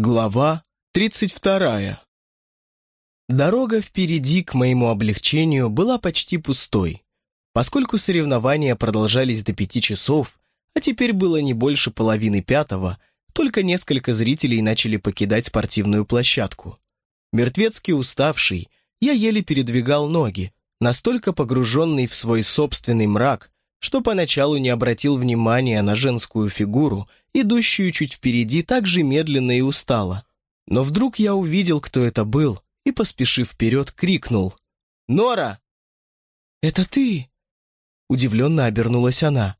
Глава 32. Дорога впереди к моему облегчению была почти пустой, поскольку соревнования продолжались до пяти часов, а теперь было не больше половины пятого, только несколько зрителей начали покидать спортивную площадку. Мертвецки уставший, я еле передвигал ноги, настолько погруженный в свой собственный мрак, что поначалу не обратил внимания на женскую фигуру, идущую чуть впереди так же медленно и устало. Но вдруг я увидел, кто это был, и, поспешив вперед, крикнул «Нора!» «Это ты?» Удивленно обернулась она.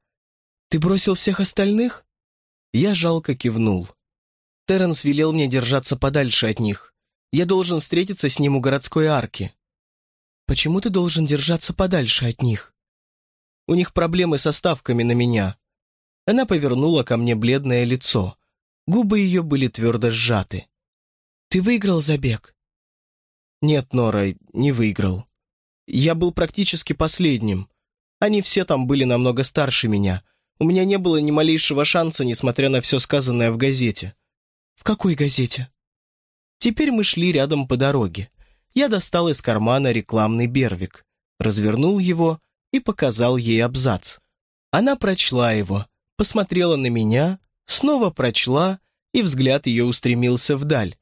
«Ты бросил всех остальных?» Я жалко кивнул. Терренс велел мне держаться подальше от них. Я должен встретиться с ним у городской арки. «Почему ты должен держаться подальше от них?» У них проблемы со ставками на меня. Она повернула ко мне бледное лицо. Губы ее были твердо сжаты. «Ты выиграл забег?» «Нет, Нора, не выиграл. Я был практически последним. Они все там были намного старше меня. У меня не было ни малейшего шанса, несмотря на все сказанное в газете». «В какой газете?» Теперь мы шли рядом по дороге. Я достал из кармана рекламный бервик, развернул его и показал ей абзац. Она прочла его, посмотрела на меня, снова прочла, и взгляд ее устремился вдаль.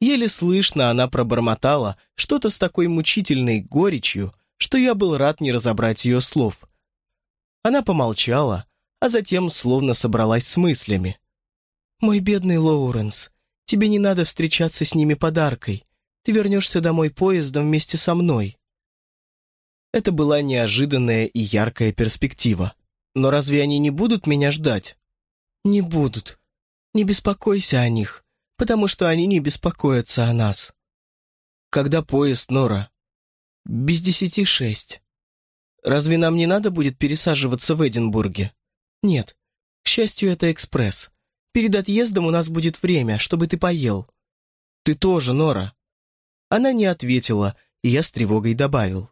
Еле слышно она пробормотала что-то с такой мучительной горечью, что я был рад не разобрать ее слов. Она помолчала, а затем словно собралась с мыслями. «Мой бедный Лоуренс, тебе не надо встречаться с ними подаркой. Ты вернешься домой поездом вместе со мной. Это была неожиданная и яркая перспектива. Но разве они не будут меня ждать? Не будут. Не беспокойся о них, потому что они не беспокоятся о нас. Когда поезд, Нора? Без десяти шесть. Разве нам не надо будет пересаживаться в Эдинбурге? Нет. К счастью, это экспресс. Перед отъездом у нас будет время, чтобы ты поел. Ты тоже, Нора. Она не ответила, и я с тревогой добавил.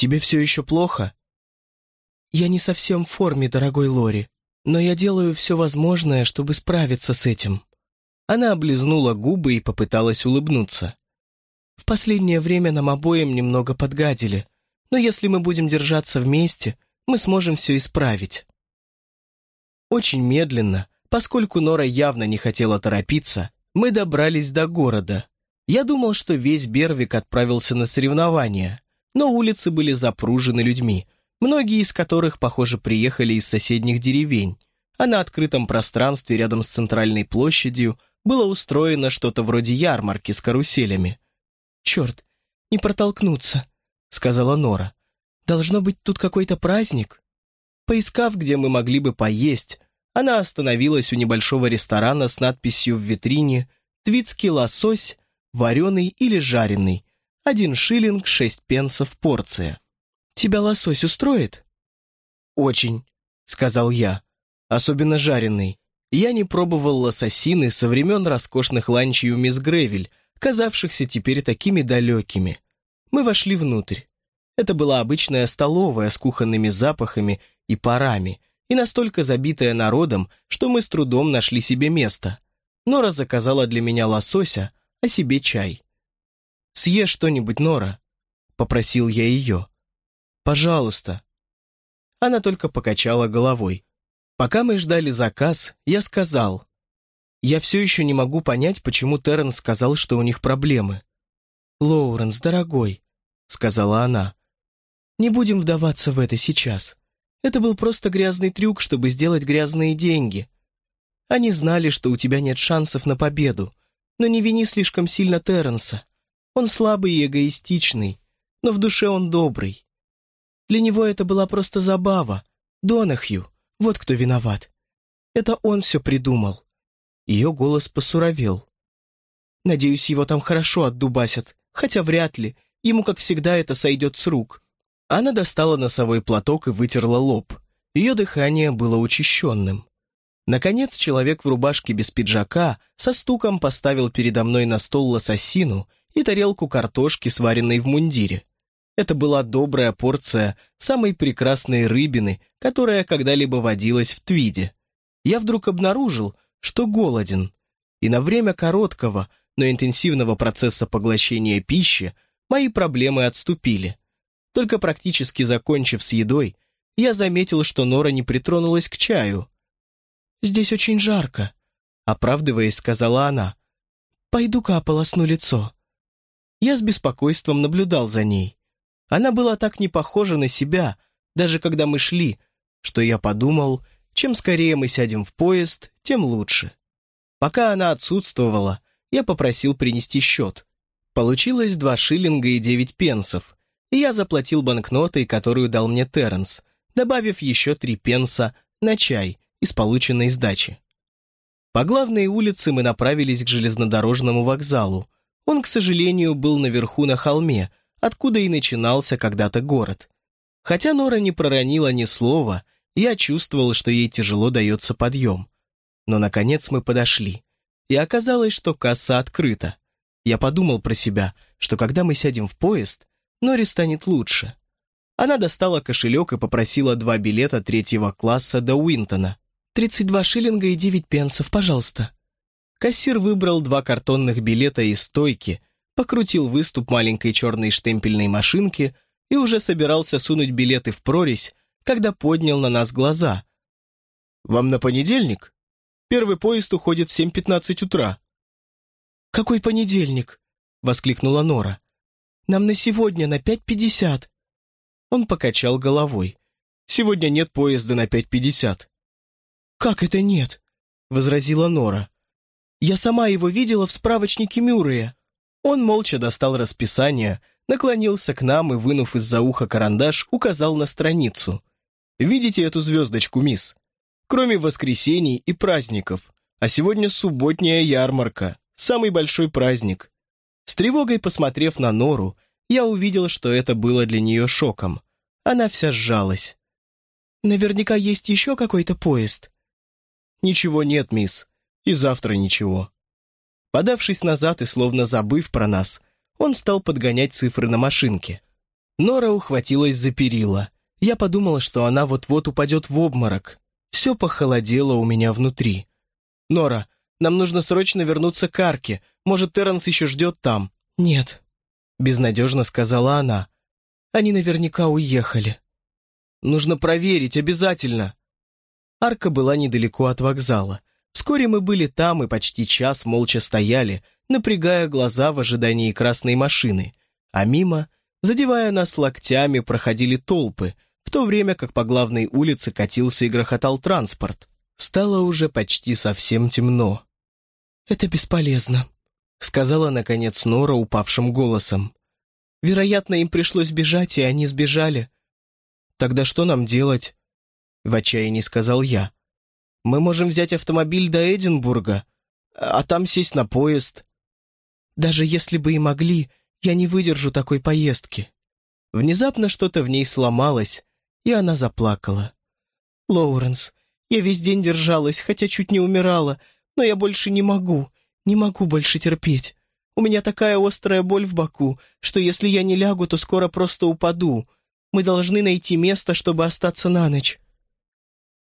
Тебе все еще плохо?» «Я не совсем в форме, дорогой Лори, но я делаю все возможное, чтобы справиться с этим». Она облизнула губы и попыталась улыбнуться. «В последнее время нам обоим немного подгадили, но если мы будем держаться вместе, мы сможем все исправить». Очень медленно, поскольку Нора явно не хотела торопиться, мы добрались до города. Я думал, что весь Бервик отправился на соревнования, но улицы были запружены людьми, многие из которых, похоже, приехали из соседних деревень, а на открытом пространстве рядом с центральной площадью было устроено что-то вроде ярмарки с каруселями. «Черт, не протолкнуться», — сказала Нора. «Должно быть тут какой-то праздник». Поискав, где мы могли бы поесть, она остановилась у небольшого ресторана с надписью в витрине «Твитский лосось, вареный или жареный», один шиллинг шесть пенсов порция. Тебя лосось устроит?» «Очень», — сказал я. «Особенно жареный. Я не пробовал лососины со времен роскошных ланчей у мисс Гревель, казавшихся теперь такими далекими. Мы вошли внутрь. Это была обычная столовая с кухонными запахами и парами, и настолько забитая народом, что мы с трудом нашли себе место. Нора заказала для меня лосося, а себе чай. «Съешь что-нибудь, Нора», — попросил я ее. «Пожалуйста». Она только покачала головой. Пока мы ждали заказ, я сказал, «Я все еще не могу понять, почему Террен сказал, что у них проблемы». «Лоуренс, дорогой», — сказала она, «не будем вдаваться в это сейчас. Это был просто грязный трюк, чтобы сделать грязные деньги. Они знали, что у тебя нет шансов на победу, но не вини слишком сильно Терренса. Он слабый и эгоистичный, но в душе он добрый. Для него это была просто забава. Донахью, вот кто виноват. Это он все придумал. Ее голос посуровел. Надеюсь, его там хорошо отдубасят, хотя вряд ли. Ему, как всегда, это сойдет с рук. Она достала носовой платок и вытерла лоб. Ее дыхание было учащенным. Наконец, человек в рубашке без пиджака со стуком поставил передо мной на стол лососину и тарелку картошки, сваренной в мундире. Это была добрая порция самой прекрасной рыбины, которая когда-либо водилась в Твиде. Я вдруг обнаружил, что голоден. И на время короткого, но интенсивного процесса поглощения пищи мои проблемы отступили. Только практически закончив с едой, я заметил, что Нора не притронулась к чаю. «Здесь очень жарко», — оправдываясь, сказала она. «Пойду-ка ополосну лицо». Я с беспокойством наблюдал за ней. Она была так не похожа на себя, даже когда мы шли, что я подумал, чем скорее мы сядем в поезд, тем лучше. Пока она отсутствовала, я попросил принести счет. Получилось два шиллинга и девять пенсов, и я заплатил банкнотой, которую дал мне Терренс, добавив еще три пенса на чай из полученной сдачи. По главной улице мы направились к железнодорожному вокзалу. Он, к сожалению, был наверху на холме, откуда и начинался когда-то город. Хотя Нора не проронила ни слова, я чувствовал, что ей тяжело дается подъем. Но, наконец, мы подошли. И оказалось, что касса открыта. Я подумал про себя, что когда мы сядем в поезд, Норе станет лучше. Она достала кошелек и попросила два билета третьего класса до Уинтона. «32 шиллинга и 9 пенсов, пожалуйста». Кассир выбрал два картонных билета из стойки, покрутил выступ маленькой черной штемпельной машинки и уже собирался сунуть билеты в прорезь, когда поднял на нас глаза. «Вам на понедельник? Первый поезд уходит в 7.15 утра». «Какой понедельник?» — воскликнула Нора. «Нам на сегодня на 5.50». Он покачал головой. «Сегодня нет поезда на 5.50». «Как это нет?» — возразила Нора. «Я сама его видела в справочнике Мюррея». Он молча достал расписание, наклонился к нам и, вынув из-за уха карандаш, указал на страницу. «Видите эту звездочку, мисс? Кроме воскресений и праздников. А сегодня субботняя ярмарка, самый большой праздник». С тревогой посмотрев на Нору, я увидел, что это было для нее шоком. Она вся сжалась. «Наверняка есть еще какой-то поезд». «Ничего нет, мисс. И завтра ничего». Подавшись назад и словно забыв про нас, он стал подгонять цифры на машинке. Нора ухватилась за перила. Я подумала, что она вот-вот упадет в обморок. Все похолодело у меня внутри. «Нора, нам нужно срочно вернуться к арке. Может, Терренс еще ждет там?» «Нет», — безнадежно сказала она. «Они наверняка уехали». «Нужно проверить, обязательно». Арка была недалеко от вокзала. Вскоре мы были там и почти час молча стояли, напрягая глаза в ожидании красной машины, а мимо, задевая нас локтями, проходили толпы, в то время как по главной улице катился и грохотал транспорт. Стало уже почти совсем темно. «Это бесполезно», — сказала, наконец, Нора упавшим голосом. «Вероятно, им пришлось бежать, и они сбежали». «Тогда что нам делать?» — в отчаянии сказал я. Мы можем взять автомобиль до Эдинбурга, а там сесть на поезд. Даже если бы и могли, я не выдержу такой поездки. Внезапно что-то в ней сломалось, и она заплакала. «Лоуренс, я весь день держалась, хотя чуть не умирала, но я больше не могу, не могу больше терпеть. У меня такая острая боль в боку, что если я не лягу, то скоро просто упаду. Мы должны найти место, чтобы остаться на ночь.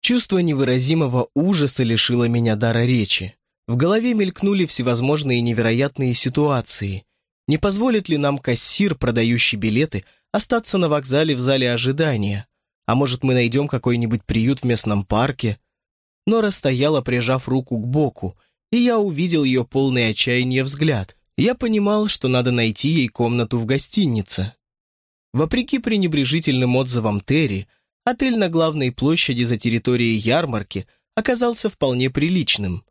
Чувство невыразимого ужаса лишило меня дара речи. В голове мелькнули всевозможные невероятные ситуации. Не позволит ли нам кассир, продающий билеты, остаться на вокзале в зале ожидания? А может, мы найдем какой-нибудь приют в местном парке? Нора стояла, прижав руку к боку, и я увидел ее полный отчаяния взгляд. Я понимал, что надо найти ей комнату в гостинице. Вопреки пренебрежительным отзывам Терри, Отель на главной площади за территорией ярмарки оказался вполне приличным.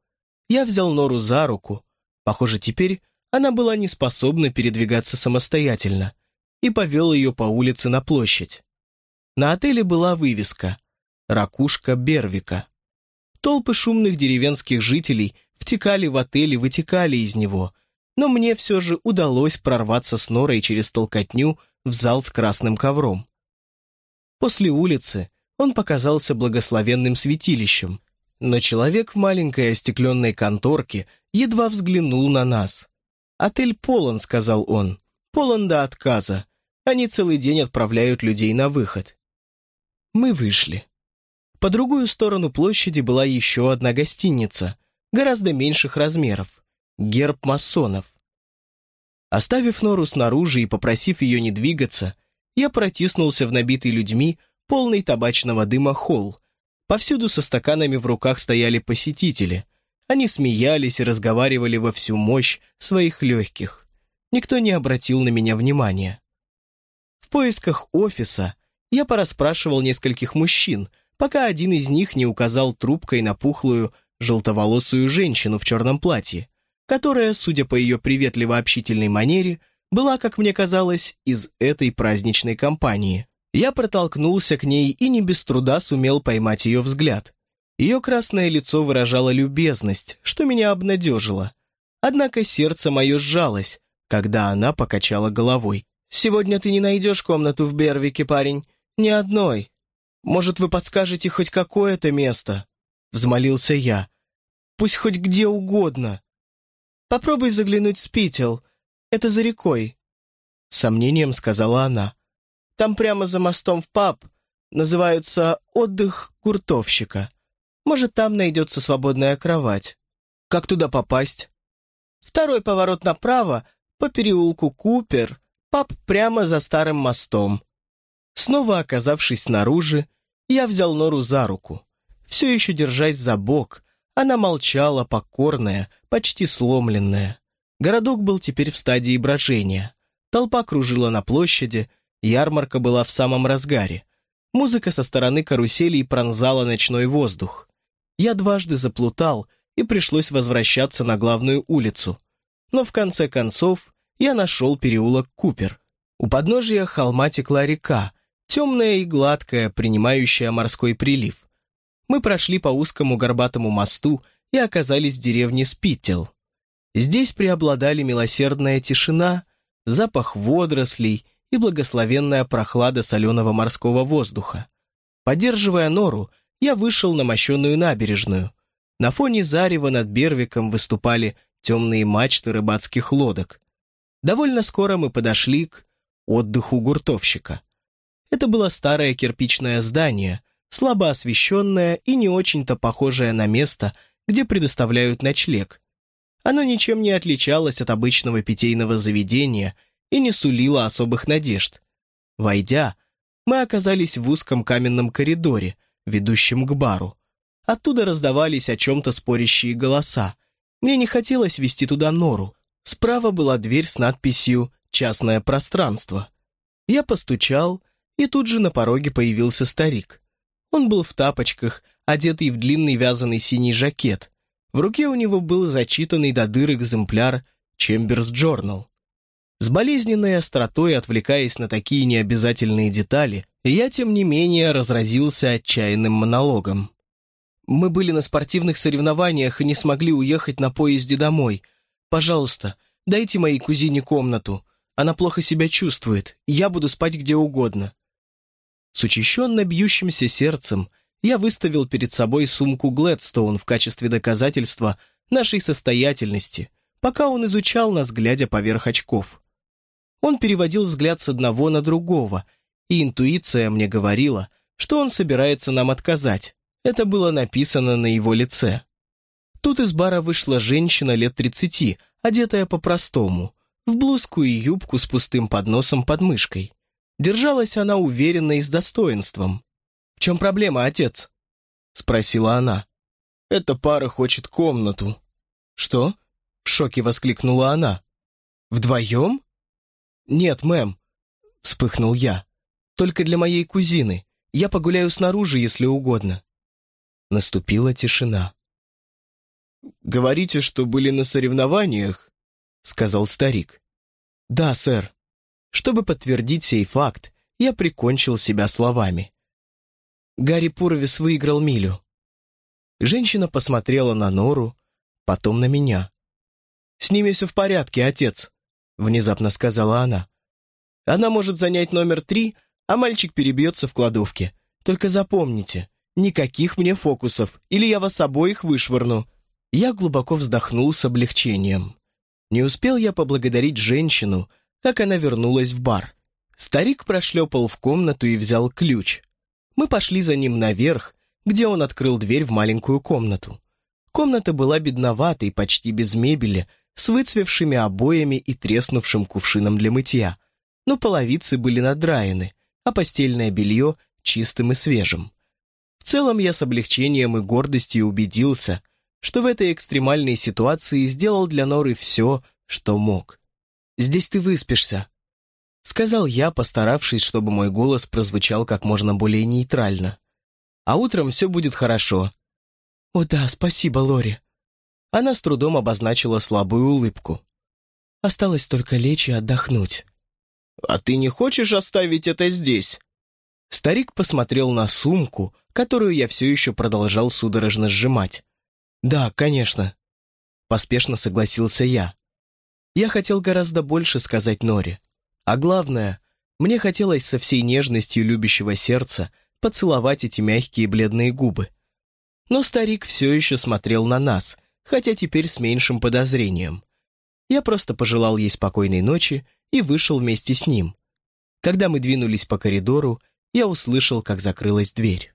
Я взял Нору за руку. Похоже, теперь она была не способна передвигаться самостоятельно и повел ее по улице на площадь. На отеле была вывеска «Ракушка Бервика». Толпы шумных деревенских жителей втекали в отель и вытекали из него, но мне все же удалось прорваться с Норой через толкотню в зал с красным ковром. После улицы он показался благословенным святилищем, но человек в маленькой остекленной конторке едва взглянул на нас. «Отель полон», — сказал он, — «полон до отказа. Они целый день отправляют людей на выход». Мы вышли. По другую сторону площади была еще одна гостиница. гораздо меньших размеров. Герб масонов. Оставив нору снаружи и попросив ее не двигаться, я протиснулся в набитый людьми полный табачного дыма холл. Повсюду со стаканами в руках стояли посетители. Они смеялись и разговаривали во всю мощь своих легких. Никто не обратил на меня внимания. В поисках офиса я порасспрашивал нескольких мужчин, пока один из них не указал трубкой на пухлую, желтоволосую женщину в черном платье, которая, судя по ее приветливо-общительной манере, была, как мне казалось, из этой праздничной компании. Я протолкнулся к ней и не без труда сумел поймать ее взгляд. Ее красное лицо выражало любезность, что меня обнадежило. Однако сердце мое сжалось, когда она покачала головой. «Сегодня ты не найдешь комнату в Бервике, парень. Ни одной. Может, вы подскажете хоть какое-то место?» Взмолился я. «Пусть хоть где угодно. Попробуй заглянуть в Спител. Это за рекой», — сомнением сказала она. «Там прямо за мостом в паб называются «Отдых гуртовщика». Может, там найдется свободная кровать. Как туда попасть?» Второй поворот направо, по переулку Купер, паб прямо за старым мостом. Снова оказавшись снаружи, я взял Нору за руку. Все еще держась за бок, она молчала, покорная, почти сломленная. Городок был теперь в стадии брожения. Толпа кружила на площади, ярмарка была в самом разгаре. Музыка со стороны каруселей пронзала ночной воздух. Я дважды заплутал, и пришлось возвращаться на главную улицу. Но в конце концов я нашел переулок Купер. У подножия холма текла река, темная и гладкая, принимающая морской прилив. Мы прошли по узкому горбатому мосту и оказались в деревне Спиттел. Здесь преобладали милосердная тишина, запах водорослей и благословенная прохлада соленого морского воздуха. Поддерживая нору, я вышел на мощенную набережную. На фоне зарева над Бервиком выступали темные мачты рыбацких лодок. Довольно скоро мы подошли к отдыху гуртовщика. Это было старое кирпичное здание, слабо освещенное и не очень-то похожее на место, где предоставляют ночлег, оно ничем не отличалось от обычного питейного заведения и не сулило особых надежд. Войдя, мы оказались в узком каменном коридоре, ведущем к бару. Оттуда раздавались о чем-то спорящие голоса. Мне не хотелось вести туда нору. Справа была дверь с надписью «Частное пространство». Я постучал, и тут же на пороге появился старик. Он был в тапочках, одетый в длинный вязаный синий жакет, в руке у него был зачитанный до дыр экземпляр Чемберс Journal. С болезненной остротой, отвлекаясь на такие необязательные детали, я, тем не менее, разразился отчаянным монологом. «Мы были на спортивных соревнованиях и не смогли уехать на поезде домой. Пожалуйста, дайте моей кузине комнату. Она плохо себя чувствует, я буду спать где угодно». С учащенно бьющимся сердцем я выставил перед собой сумку Глэдстоун в качестве доказательства нашей состоятельности, пока он изучал нас, глядя поверх очков. Он переводил взгляд с одного на другого, и интуиция мне говорила, что он собирается нам отказать. Это было написано на его лице. Тут из бара вышла женщина лет тридцати, одетая по-простому, в блузку и юбку с пустым подносом под мышкой. Держалась она уверенно и с достоинством чем проблема, отец?» — спросила она. «Эта пара хочет комнату». «Что?» — в шоке воскликнула она. «Вдвоем?» «Нет, мэм», — вспыхнул я. «Только для моей кузины. Я погуляю снаружи, если угодно». Наступила тишина. «Говорите, что были на соревнованиях?» — сказал старик. «Да, сэр». Чтобы подтвердить сей факт, я прикончил себя словами. Гарри Пурвис выиграл милю. Женщина посмотрела на Нору, потом на меня. «С ними все в порядке, отец», — внезапно сказала она. «Она может занять номер три, а мальчик перебьется в кладовке. Только запомните, никаких мне фокусов, или я вас обоих вышвырну». Я глубоко вздохнул с облегчением. Не успел я поблагодарить женщину, как она вернулась в бар. Старик прошлепал в комнату и взял ключ. Мы пошли за ним наверх, где он открыл дверь в маленькую комнату. Комната была бедноватой, почти без мебели, с выцвевшими обоями и треснувшим кувшином для мытья, но половицы были надраены, а постельное белье чистым и свежим. В целом я с облегчением и гордостью убедился, что в этой экстремальной ситуации сделал для Норы все, что мог. «Здесь ты выспишься», — сказал я, постаравшись, чтобы мой голос прозвучал как можно более нейтрально. «А утром все будет хорошо». «О да, спасибо, Лори». Она с трудом обозначила слабую улыбку. «Осталось только лечь и отдохнуть». «А ты не хочешь оставить это здесь?» Старик посмотрел на сумку, которую я все еще продолжал судорожно сжимать. «Да, конечно», — поспешно согласился я. Я хотел гораздо больше сказать Норе. А главное, мне хотелось со всей нежностью любящего сердца поцеловать эти мягкие бледные губы. Но старик все еще смотрел на нас, хотя теперь с меньшим подозрением. Я просто пожелал ей спокойной ночи и вышел вместе с ним. Когда мы двинулись по коридору, я услышал, как закрылась дверь.